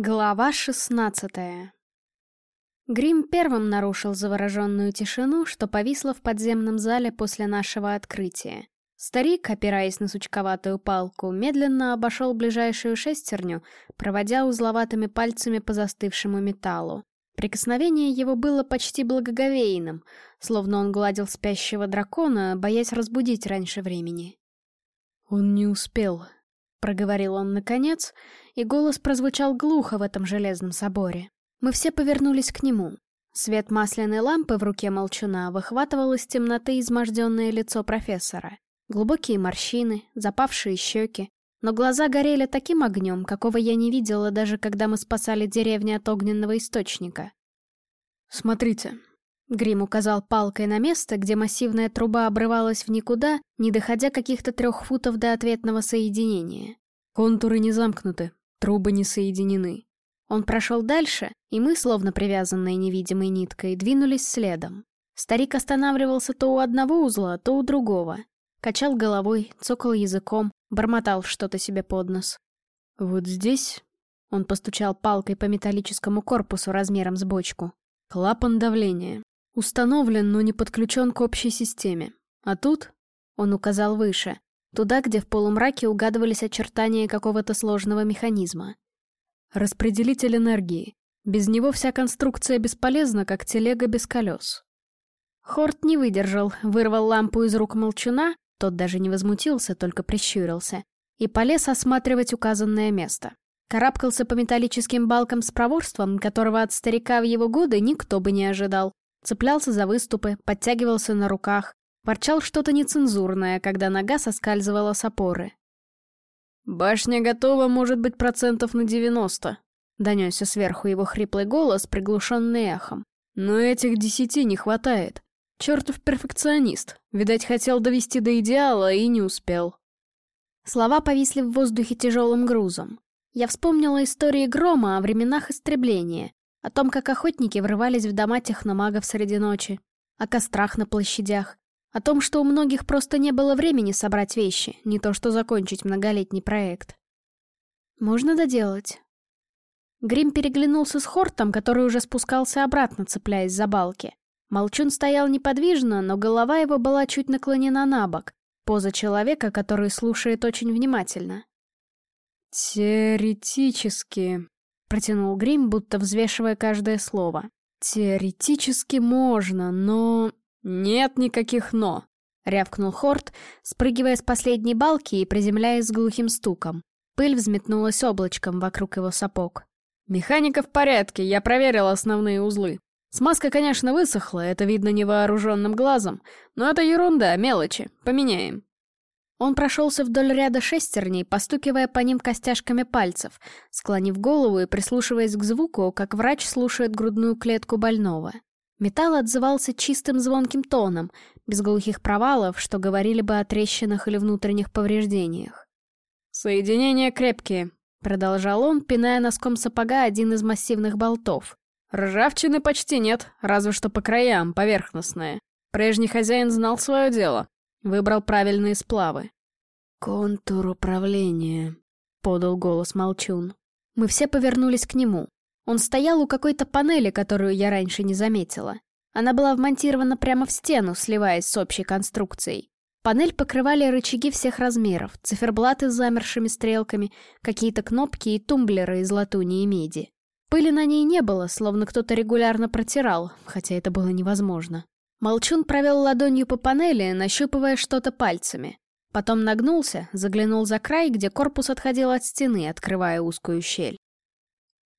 Глава шестнадцатая Грим первым нарушил завороженную тишину, что повисла в подземном зале после нашего открытия. Старик, опираясь на сучковатую палку, медленно обошел ближайшую шестерню, проводя узловатыми пальцами по застывшему металлу. Прикосновение его было почти благоговейным, словно он гладил спящего дракона, боясь разбудить раньше времени. «Он не успел», — проговорил он наконец, и голос прозвучал глухо в этом железном соборе. Мы все повернулись к нему. Свет масляной лампы в руке молчуна выхватывал из темноты изможденное лицо профессора. Глубокие морщины, запавшие щеки, но глаза горели таким огнем, какого я не видела даже когда мы спасали деревню от огненного источника. «Смотрите», Грим указал палкой на место, где массивная труба обрывалась в никуда, не доходя каких-то трех футов до ответного соединения. Контуры не замкнуты, трубы не соединены. Он прошел дальше, и мы, словно привязанные невидимой ниткой, двинулись следом. Старик останавливался то у одного узла, то у другого. Качал головой, цокал языком, бормотал что-то себе под нос. «Вот здесь...» Он постучал палкой по металлическому корпусу размером с бочку. «Клапан давления. Установлен, но не подключен к общей системе. А тут, он указал выше, туда, где в полумраке угадывались очертания какого-то сложного механизма. Распределитель энергии. Без него вся конструкция бесполезна, как телега без колес. Хорт не выдержал, вырвал лампу из рук молчуна, тот даже не возмутился, только прищурился, и полез осматривать указанное место. Карабкался по металлическим балкам с проворством, которого от старика в его годы никто бы не ожидал, Цеплялся за выступы, подтягивался на руках, ворчал что-то нецензурное, когда нога соскальзывала с опоры. «Башня готова, может быть, процентов на девяносто», — донесся сверху его хриплый голос, приглушенный эхом. «Но этих десяти не хватает. Чертов перфекционист. Видать, хотел довести до идеала и не успел». Слова повисли в воздухе тяжелым грузом. Я вспомнила истории грома о временах истребления, о том, как охотники врывались в дома техномагов среди ночи, о кострах на площадях, о том, что у многих просто не было времени собрать вещи, не то что закончить многолетний проект. Можно доделать. Грим переглянулся с Хортом, который уже спускался обратно, цепляясь за балки. Молчун стоял неподвижно, но голова его была чуть наклонена на бок, поза человека, который слушает очень внимательно. «Теоретически», Протянул Грим, будто взвешивая каждое слово. «Теоретически можно, но...» «Нет никаких «но», — рявкнул Хорт, спрыгивая с последней балки и приземляясь с глухим стуком. Пыль взметнулась облачком вокруг его сапог. «Механика в порядке, я проверил основные узлы. Смазка, конечно, высохла, это видно невооруженным глазом, но это ерунда, мелочи, поменяем». Он прошелся вдоль ряда шестерней, постукивая по ним костяшками пальцев, склонив голову и прислушиваясь к звуку, как врач слушает грудную клетку больного. Металл отзывался чистым звонким тоном, без глухих провалов, что говорили бы о трещинах или внутренних повреждениях. «Соединения крепкие», — продолжал он, пиная носком сапога один из массивных болтов. «Ржавчины почти нет, разве что по краям, поверхностная. Прежний хозяин знал свое дело. Выбрал правильные сплавы. «Контур управления», — подал голос Молчун. Мы все повернулись к нему. Он стоял у какой-то панели, которую я раньше не заметила. Она была вмонтирована прямо в стену, сливаясь с общей конструкцией. Панель покрывали рычаги всех размеров, циферблаты с замершими стрелками, какие-то кнопки и тумблеры из латуни и меди. Пыли на ней не было, словно кто-то регулярно протирал, хотя это было невозможно. Молчун провел ладонью по панели, нащупывая что-то пальцами. Потом нагнулся, заглянул за край, где корпус отходил от стены, открывая узкую щель.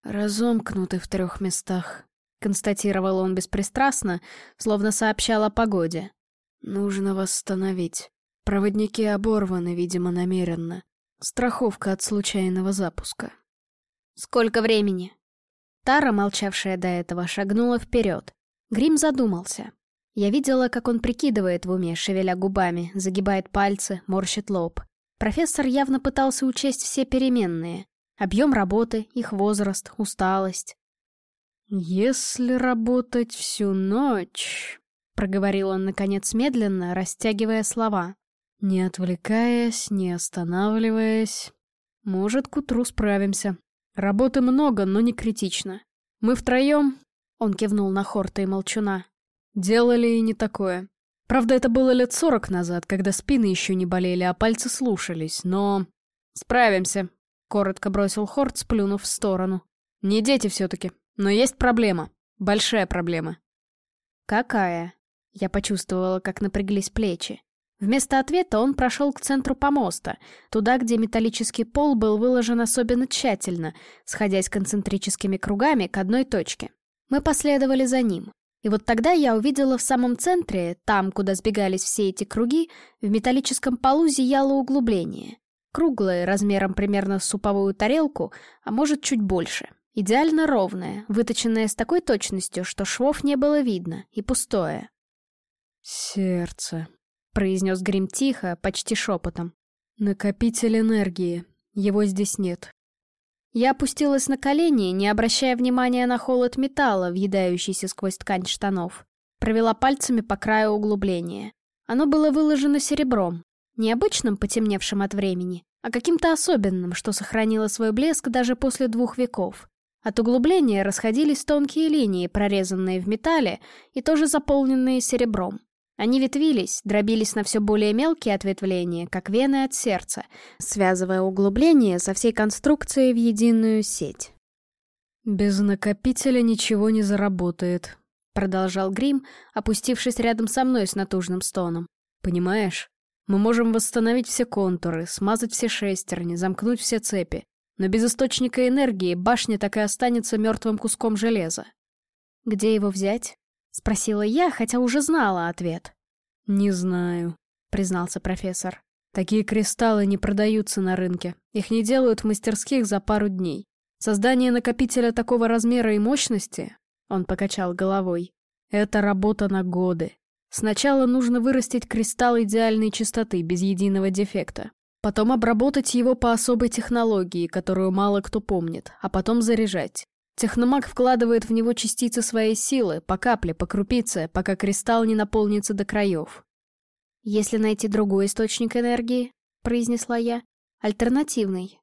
«Разомкнуты в трех местах», — констатировал он беспристрастно, словно сообщал о погоде. «Нужно восстановить. Проводники оборваны, видимо, намеренно. Страховка от случайного запуска». «Сколько времени?» Тара, молчавшая до этого, шагнула вперед. Грим задумался. Я видела, как он прикидывает в уме, шевеля губами, загибает пальцы, морщит лоб. Профессор явно пытался учесть все переменные. Объем работы, их возраст, усталость. «Если работать всю ночь...» — проговорил он, наконец, медленно, растягивая слова. «Не отвлекаясь, не останавливаясь... Может, к утру справимся. Работы много, но не критично. Мы втроем, он кивнул на Хорта и Молчуна, делали и не такое. Правда, это было лет сорок назад, когда спины еще не болели, а пальцы слушались, но... Справимся, коротко бросил Хорт, сплюнув в сторону. Не дети все-таки, но есть проблема. Большая проблема. Какая? Я почувствовала, как напряглись плечи. Вместо ответа он прошел к центру помоста, туда, где металлический пол был выложен особенно тщательно, сходясь концентрическими кругами к одной точке. Мы последовали за ним. И вот тогда я увидела в самом центре, там, куда сбегались все эти круги, в металлическом полу зияло углубление. Круглое, размером примерно с суповую тарелку, а может чуть больше. Идеально ровное, выточенное с такой точностью, что швов не было видно, и пустое. «Сердце», — произнес Грим тихо, почти шепотом. «Накопитель энергии. Его здесь нет». Я опустилась на колени, не обращая внимания на холод металла, въедающийся сквозь ткань штанов. Провела пальцами по краю углубления. Оно было выложено серебром. Не обычным, потемневшим от времени, а каким-то особенным, что сохранило свой блеск даже после двух веков. От углубления расходились тонкие линии, прорезанные в металле и тоже заполненные серебром. Они ветвились, дробились на все более мелкие ответвления, как вены от сердца, связывая углубление со всей конструкцией в единую сеть. «Без накопителя ничего не заработает», — продолжал Грим, опустившись рядом со мной с натужным стоном. «Понимаешь? Мы можем восстановить все контуры, смазать все шестерни, замкнуть все цепи. Но без источника энергии башня так и останется мертвым куском железа». «Где его взять?» — спросила я, хотя уже знала ответ. «Не знаю», — признался профессор. «Такие кристаллы не продаются на рынке. Их не делают в мастерских за пару дней. Создание накопителя такого размера и мощности...» Он покачал головой. «Это работа на годы. Сначала нужно вырастить кристалл идеальной чистоты, без единого дефекта. Потом обработать его по особой технологии, которую мало кто помнит, а потом заряжать. Техномаг вкладывает в него частицы своей силы, по капле, по крупице, пока кристалл не наполнится до краев. «Если найти другой источник энергии», — произнесла я, — «альтернативный».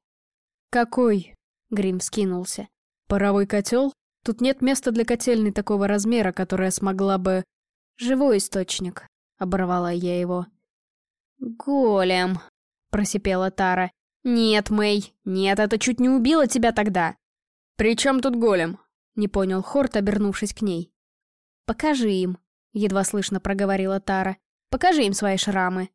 «Какой?» — Грим скинулся. «Паровой котел? Тут нет места для котельной такого размера, которая смогла бы...» «Живой источник», — оборвала я его. «Голем», — просипела Тара. «Нет, Мэй, нет, это чуть не убило тебя тогда. «При чем тут голем?» — не понял Хорт, обернувшись к ней. «Покажи им», — едва слышно проговорила Тара. «Покажи им свои шрамы».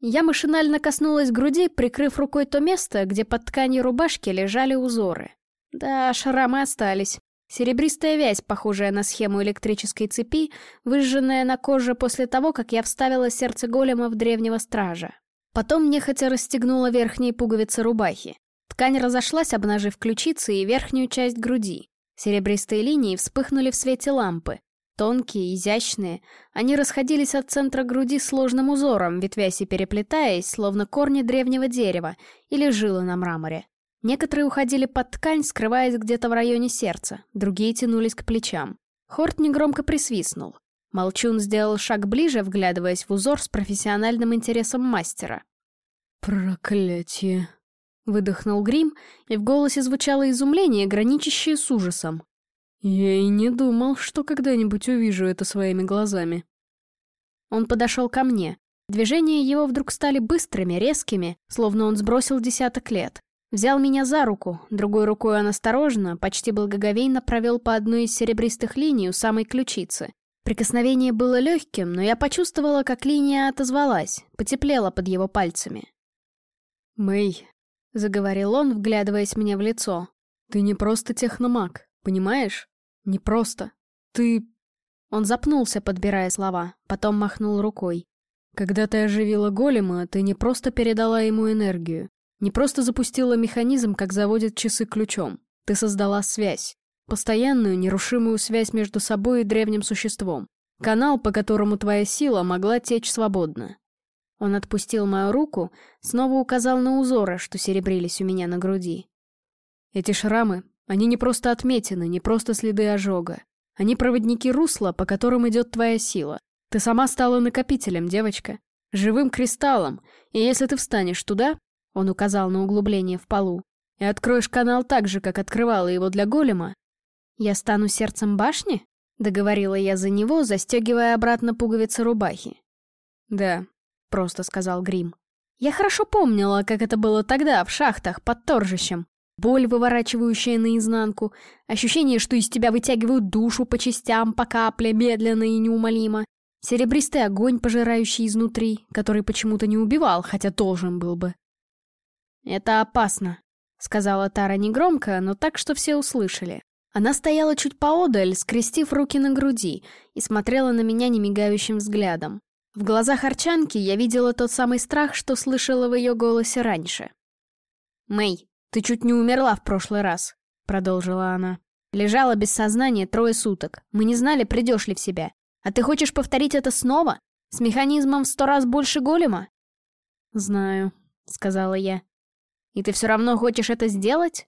Я машинально коснулась груди, прикрыв рукой то место, где под тканью рубашки лежали узоры. Да, шрамы остались. Серебристая вязь, похожая на схему электрической цепи, выжженная на коже после того, как я вставила сердце голема в древнего стража. Потом нехотя расстегнула верхние пуговицы рубахи. Ткань разошлась, обнажив ключицы и верхнюю часть груди. Серебристые линии вспыхнули в свете лампы. Тонкие, изящные, они расходились от центра груди сложным узором, ветвясь и переплетаясь, словно корни древнего дерева или жилы на мраморе. Некоторые уходили под ткань, скрываясь где-то в районе сердца, другие тянулись к плечам. Хорт негромко присвистнул. Молчун сделал шаг ближе, вглядываясь в узор с профессиональным интересом мастера. «Проклятие!» Выдохнул Грим, и в голосе звучало изумление, граничащее с ужасом. «Я и не думал, что когда-нибудь увижу это своими глазами». Он подошел ко мне. Движения его вдруг стали быстрыми, резкими, словно он сбросил десяток лет. Взял меня за руку, другой рукой он осторожно, почти благоговейно провел по одной из серебристых линий у самой ключицы. Прикосновение было легким, но я почувствовала, как линия отозвалась, потеплела под его пальцами. «Мэй, — заговорил он, вглядываясь мне в лицо. «Ты не просто техномаг, понимаешь? Не просто. Ты...» Он запнулся, подбирая слова, потом махнул рукой. «Когда ты оживила голема, ты не просто передала ему энергию, не просто запустила механизм, как заводят часы ключом. Ты создала связь. Постоянную, нерушимую связь между собой и древним существом. Канал, по которому твоя сила могла течь свободно. Он отпустил мою руку, снова указал на узоры, что серебрились у меня на груди. Эти шрамы, они не просто отметины, не просто следы ожога. Они проводники русла, по которым идет твоя сила. Ты сама стала накопителем, девочка. Живым кристаллом. И если ты встанешь туда, он указал на углубление в полу, и откроешь канал так же, как открывала его для голема, «Я стану сердцем башни?» — договорила я за него, застегивая обратно пуговицы рубахи. «Да», — просто сказал Грим. Я хорошо помнила, как это было тогда, в шахтах, под торжищем. Боль, выворачивающая наизнанку, ощущение, что из тебя вытягивают душу по частям, по капле, медленно и неумолимо, серебристый огонь, пожирающий изнутри, который почему-то не убивал, хотя должен был бы. «Это опасно», — сказала Тара негромко, но так, что все услышали. Она стояла чуть поодаль, скрестив руки на груди, и смотрела на меня немигающим взглядом. В глазах Арчанки я видела тот самый страх, что слышала в ее голосе раньше. «Мэй, ты чуть не умерла в прошлый раз», — продолжила она. «Лежала без сознания трое суток. Мы не знали, придешь ли в себя. А ты хочешь повторить это снова? С механизмом в сто раз больше голема?» «Знаю», — сказала я. «И ты все равно хочешь это сделать?»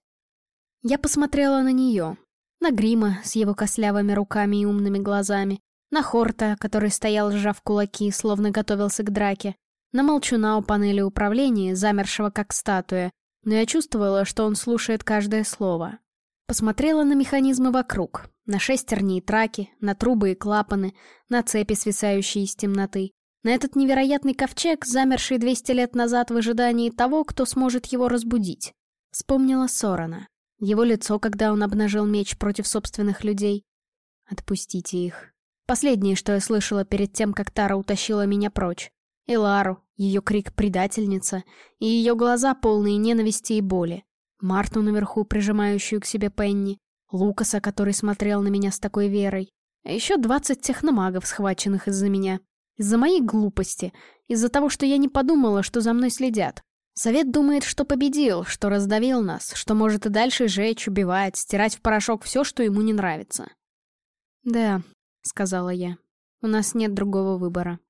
Я посмотрела на нее, на Грима с его кослявыми руками и умными глазами, на Хорта, который стоял, сжав кулаки, словно готовился к драке, на Молчуна у панели управления, замершего как статуя, но я чувствовала, что он слушает каждое слово. Посмотрела на механизмы вокруг, на шестерни и траки, на трубы и клапаны, на цепи, свисающие из темноты, на этот невероятный ковчег, замерший 200 лет назад в ожидании того, кто сможет его разбудить. Вспомнила Сорона. Его лицо, когда он обнажил меч против собственных людей. Отпустите их. Последнее, что я слышала перед тем, как Тара утащила меня прочь. И Лару, ее крик «предательница», и ее глаза, полные ненависти и боли. Марту наверху, прижимающую к себе Пенни. Лукаса, который смотрел на меня с такой верой. А еще двадцать техномагов, схваченных из-за меня. Из-за моей глупости. Из-за того, что я не подумала, что за мной следят. Совет думает, что победил, что раздавил нас, что может и дальше жечь, убивать, стирать в порошок все, что ему не нравится. «Да», — сказала я, — «у нас нет другого выбора».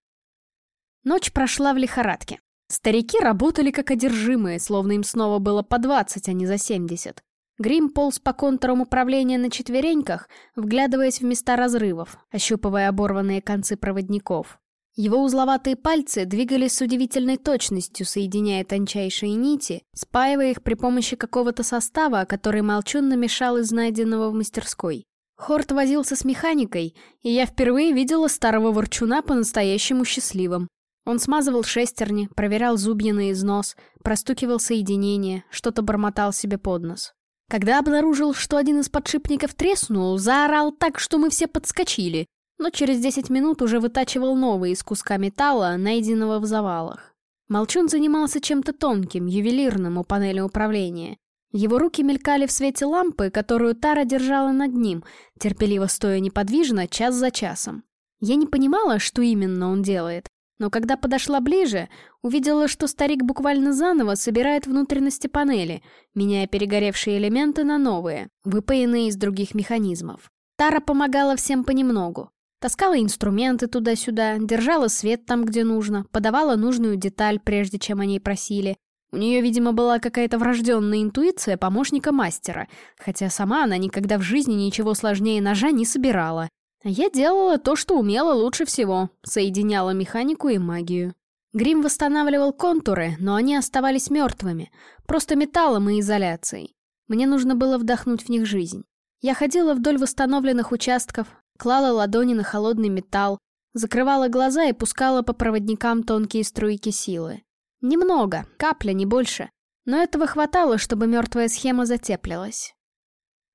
Ночь прошла в лихорадке. Старики работали как одержимые, словно им снова было по двадцать, а не за семьдесят. Грим полз по контурам управления на четвереньках, вглядываясь в места разрывов, ощупывая оборванные концы проводников. Его узловатые пальцы двигались с удивительной точностью, соединяя тончайшие нити, спаивая их при помощи какого-то состава, который Молчун намешал из найденного в мастерской. Хорт возился с механикой, и я впервые видела старого ворчуна по-настоящему счастливым. Он смазывал шестерни, проверял зубья на износ, простукивал соединения, что-то бормотал себе под нос. Когда обнаружил, что один из подшипников треснул, заорал так, что мы все подскочили, но через 10 минут уже вытачивал новые из куска металла, найденного в завалах. Молчун занимался чем-то тонким, ювелирным у панели управления. Его руки мелькали в свете лампы, которую Тара держала над ним, терпеливо стоя неподвижно час за часом. Я не понимала, что именно он делает, но когда подошла ближе, увидела, что старик буквально заново собирает внутренности панели, меняя перегоревшие элементы на новые, выпаянные из других механизмов. Тара помогала всем понемногу. Таскала инструменты туда-сюда, держала свет там, где нужно, подавала нужную деталь, прежде чем они просили. У нее, видимо, была какая-то врожденная интуиция помощника мастера, хотя сама она никогда в жизни ничего сложнее ножа не собирала. А я делала то, что умела лучше всего, соединяла механику и магию. Грим восстанавливал контуры, но они оставались мертвыми, просто металлом и изоляцией. Мне нужно было вдохнуть в них жизнь. Я ходила вдоль восстановленных участков, клала ладони на холодный металл, закрывала глаза и пускала по проводникам тонкие струйки силы. Немного, капля, не больше. Но этого хватало, чтобы мертвая схема затеплилась.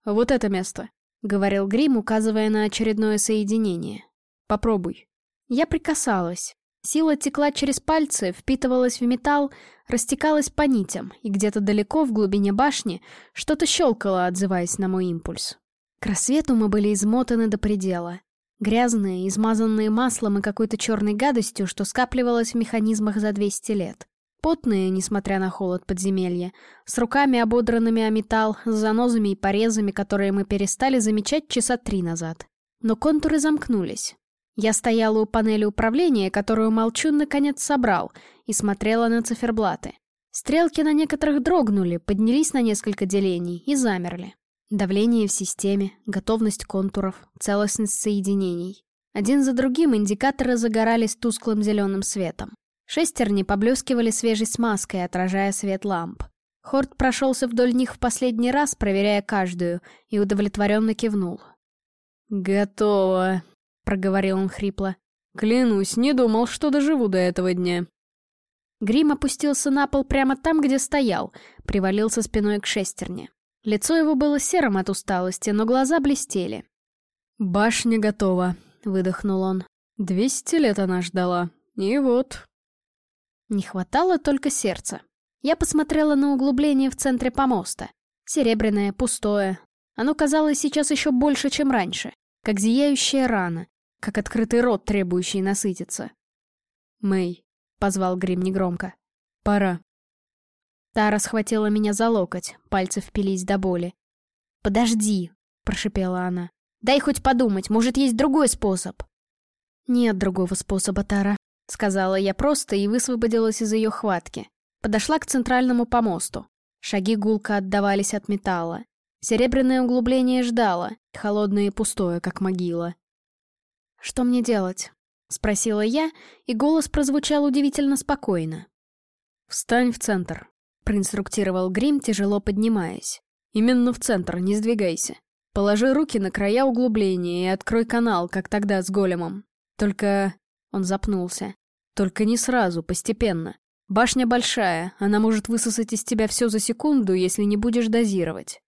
«Вот это место», — говорил Грим, указывая на очередное соединение. «Попробуй». Я прикасалась. Сила текла через пальцы, впитывалась в металл, растекалась по нитям, и где-то далеко в глубине башни что-то щелкало, отзываясь на мой импульс. К рассвету мы были измотаны до предела. Грязные, измазанные маслом и какой-то черной гадостью, что скапливалось в механизмах за 200 лет. Потные, несмотря на холод подземелья, с руками ободранными о металл, с занозами и порезами, которые мы перестали замечать часа три назад. Но контуры замкнулись. Я стояла у панели управления, которую Молчун наконец собрал, и смотрела на циферблаты. Стрелки на некоторых дрогнули, поднялись на несколько делений и замерли. Давление в системе, готовность контуров, целостность соединений. Один за другим индикаторы загорались тусклым зеленым светом. Шестерни поблескивали свежей смазкой, отражая свет ламп. Хорт прошелся вдоль них в последний раз, проверяя каждую, и удовлетворенно кивнул. «Готово», — проговорил он хрипло. «Клянусь, не думал, что доживу до этого дня». Грим опустился на пол прямо там, где стоял, привалился спиной к шестерне. Лицо его было серым от усталости, но глаза блестели. «Башня готова», — выдохнул он. «Двести лет она ждала. И вот...» Не хватало только сердца. Я посмотрела на углубление в центре помоста. Серебряное, пустое. Оно казалось сейчас еще больше, чем раньше. Как зияющая рана. Как открытый рот, требующий насытиться. «Мэй», — позвал Грим негромко. «Пора». Тара схватила меня за локоть, пальцы впились до боли. «Подожди», — прошипела она. «Дай хоть подумать, может, есть другой способ». «Нет другого способа, Тара», — сказала я просто и высвободилась из ее хватки. Подошла к центральному помосту. Шаги гулко отдавались от металла. Серебряное углубление ждало, холодное и пустое, как могила. «Что мне делать?» — спросила я, и голос прозвучал удивительно спокойно. «Встань в центр», — проинструктировал Грим, тяжело поднимаясь. «Именно в центр, не сдвигайся. Положи руки на края углубления и открой канал, как тогда с големом. Только...» — он запнулся. «Только не сразу, постепенно. Башня большая, она может высосать из тебя все за секунду, если не будешь дозировать.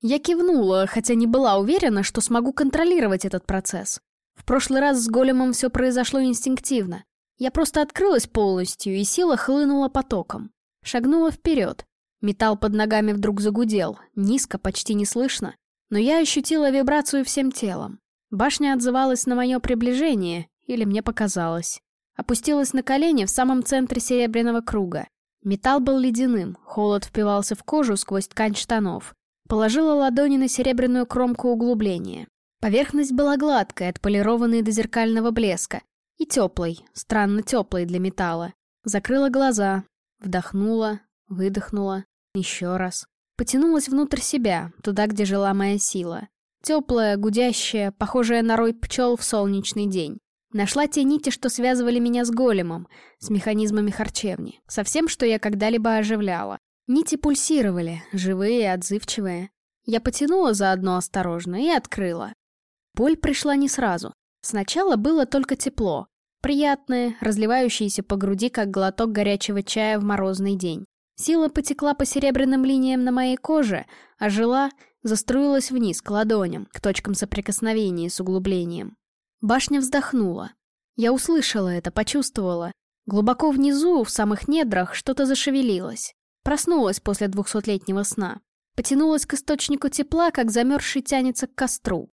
Я кивнула, хотя не была уверена, что смогу контролировать этот процесс. В прошлый раз с големом все произошло инстинктивно. Я просто открылась полностью, и сила хлынула потоком. Шагнула вперед. Металл под ногами вдруг загудел, низко, почти не слышно. Но я ощутила вибрацию всем телом. Башня отзывалась на мое приближение, или мне показалось. Опустилась на колени в самом центре серебряного круга. Металл был ледяным, холод впивался в кожу сквозь ткань штанов. Положила ладони на серебряную кромку углубления. Поверхность была гладкой, отполированной до зеркального блеска. И теплой, странно теплой для металла. Закрыла глаза, вдохнула, выдохнула, еще раз. Потянулась внутрь себя, туда, где жила моя сила. Теплая, гудящая, похожая на рой пчел в солнечный день. Нашла те нити, что связывали меня с големом, с механизмами харчевни, со всем, что я когда-либо оживляла. Нити пульсировали, живые, отзывчивые. Я потянула заодно осторожно и открыла. Боль пришла не сразу. Сначала было только тепло. Приятное, разливающееся по груди, как глоток горячего чая в морозный день. Сила потекла по серебряным линиям на моей коже, а жила заструилась вниз к ладоням, к точкам соприкосновения с углублением. Башня вздохнула. Я услышала это, почувствовала. Глубоко внизу, в самых недрах, что-то зашевелилось. Проснулась после двухсотлетнего сна. Потянулась к источнику тепла, как замерзший тянется к костру.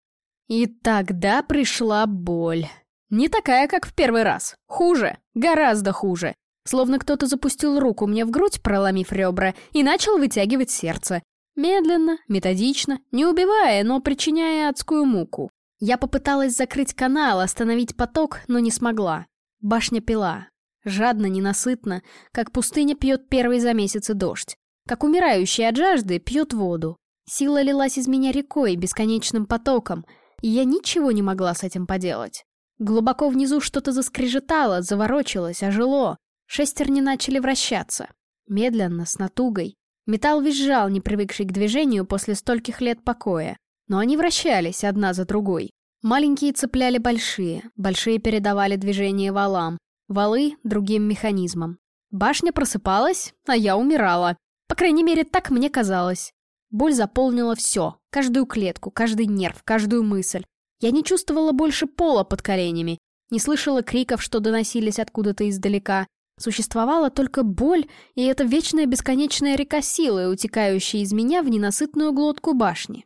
И тогда пришла боль. Не такая, как в первый раз. Хуже. Гораздо хуже. Словно кто-то запустил руку мне в грудь, проломив ребра, и начал вытягивать сердце. Медленно, методично, не убивая, но причиняя адскую муку. Я попыталась закрыть канал, остановить поток, но не смогла. Башня пила. Жадно, ненасытно, как пустыня пьет первый за месяцы дождь. Как умирающий от жажды пьет воду. Сила лилась из меня рекой, бесконечным потоком, и я ничего не могла с этим поделать. Глубоко внизу что-то заскрежетало, заворочилось, ожило. Шестерни начали вращаться. Медленно, с натугой. Металл визжал, не привыкший к движению после стольких лет покоя. Но они вращались одна за другой. Маленькие цепляли большие, большие передавали движение валам, валы — другим механизмам. Башня просыпалась, а я умирала. По крайней мере, так мне казалось. Боль заполнила все, каждую клетку, каждый нерв, каждую мысль. Я не чувствовала больше пола под коленями, не слышала криков, что доносились откуда-то издалека. Существовала только боль и эта вечная бесконечная река силы, утекающая из меня в ненасытную глотку башни.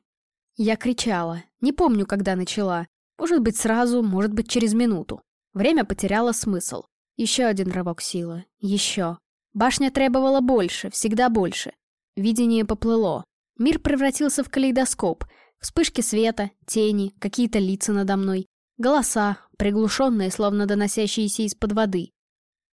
Я кричала. Не помню, когда начала. Может быть, сразу, может быть, через минуту. Время потеряло смысл. Еще один рывок силы. Еще. Башня требовала больше, всегда больше. Видение поплыло. Мир превратился в калейдоскоп. Вспышки света, тени, какие-то лица надо мной. Голоса, приглушенные, словно доносящиеся из-под воды.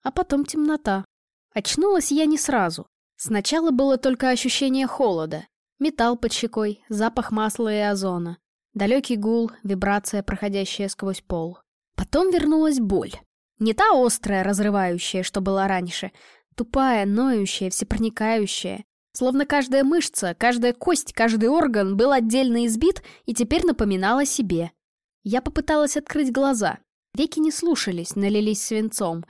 А потом темнота. Очнулась я не сразу. Сначала было только ощущение холода. Металл под щекой, запах масла и озона. Далекий гул, вибрация, проходящая сквозь пол. Потом вернулась боль. Не та острая, разрывающая, что была раньше. Тупая, ноющая, всепроникающая. Словно каждая мышца, каждая кость, каждый орган был отдельно избит и теперь напоминал о себе. Я попыталась открыть глаза. Веки не слушались, налились свинцом.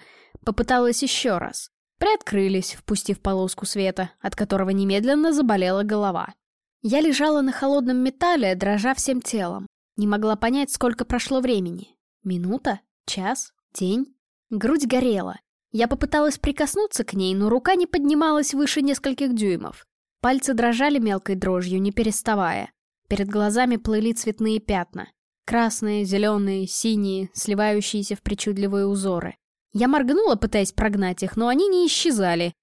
Попыталась еще раз. Приоткрылись, впустив полоску света, от которого немедленно заболела голова. Я лежала на холодном металле, дрожа всем телом. Не могла понять, сколько прошло времени. Минута? Час? День? Грудь горела. Я попыталась прикоснуться к ней, но рука не поднималась выше нескольких дюймов. Пальцы дрожали мелкой дрожью, не переставая. Перед глазами плыли цветные пятна. Красные, зеленые, синие, сливающиеся в причудливые узоры. Я моргнула, пытаясь прогнать их, но они не исчезали.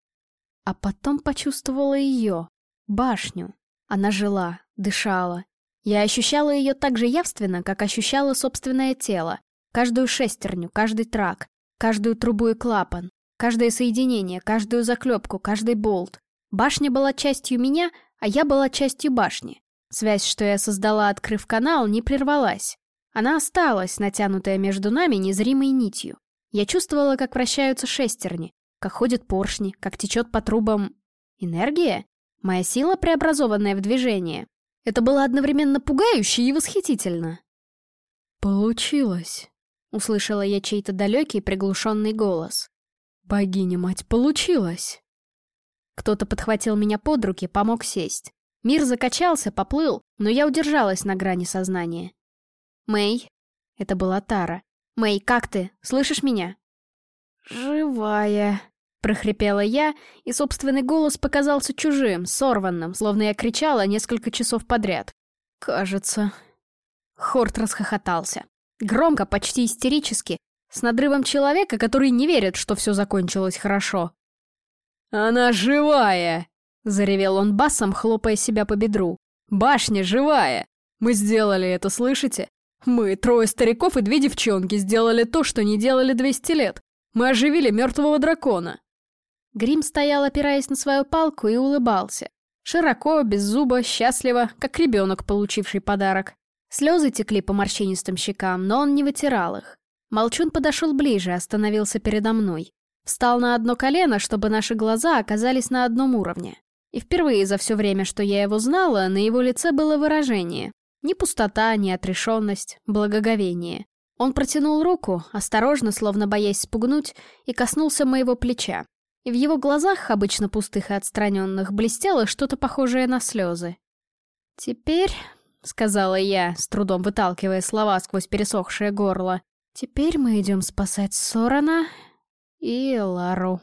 А потом почувствовала ее, башню. Она жила, дышала. Я ощущала ее так же явственно, как ощущала собственное тело. Каждую шестерню, каждый трак, каждую трубу и клапан, каждое соединение, каждую заклепку, каждый болт. Башня была частью меня, а я была частью башни. Связь, что я создала, открыв канал, не прервалась. Она осталась, натянутая между нами незримой нитью. Я чувствовала, как вращаются шестерни, как ходят поршни, как течет по трубам... Энергия? Моя сила, преобразованная в движение. Это было одновременно пугающе и восхитительно. «Получилось», — услышала я чей-то далекий приглушенный голос. «Богиня-мать, получилось!» Кто-то подхватил меня под руки, помог сесть. Мир закачался, поплыл, но я удержалась на грани сознания. «Мэй?» — это была Тара. «Мэй, как ты? Слышишь меня?» «Живая», — прохрипела я, и собственный голос показался чужим, сорванным, словно я кричала несколько часов подряд. «Кажется». Хорт расхохотался. Громко, почти истерически, с надрывом человека, который не верит, что все закончилось хорошо. «Она живая!» — заревел он басом, хлопая себя по бедру. «Башня живая! Мы сделали это, слышите? Мы, трое стариков и две девчонки, сделали то, что не делали 200 лет. Мы оживили мертвого дракона. Грим стоял, опираясь на свою палку, и улыбался. Широко, без зуба, счастливо, как ребенок, получивший подарок. Слезы текли по морщинистым щекам, но он не вытирал их. Молчун подошел ближе, остановился передо мной. Встал на одно колено, чтобы наши глаза оказались на одном уровне. И впервые за все время, что я его знала, на его лице было выражение. Ни пустота, ни отрешенность, благоговение. Он протянул руку, осторожно, словно боясь спугнуть, и коснулся моего плеча. И в его глазах, обычно пустых и отстраненных, блестело что-то похожее на слезы. «Теперь», — сказала я, с трудом выталкивая слова сквозь пересохшее горло, «теперь мы идем спасать Сорона и Лару».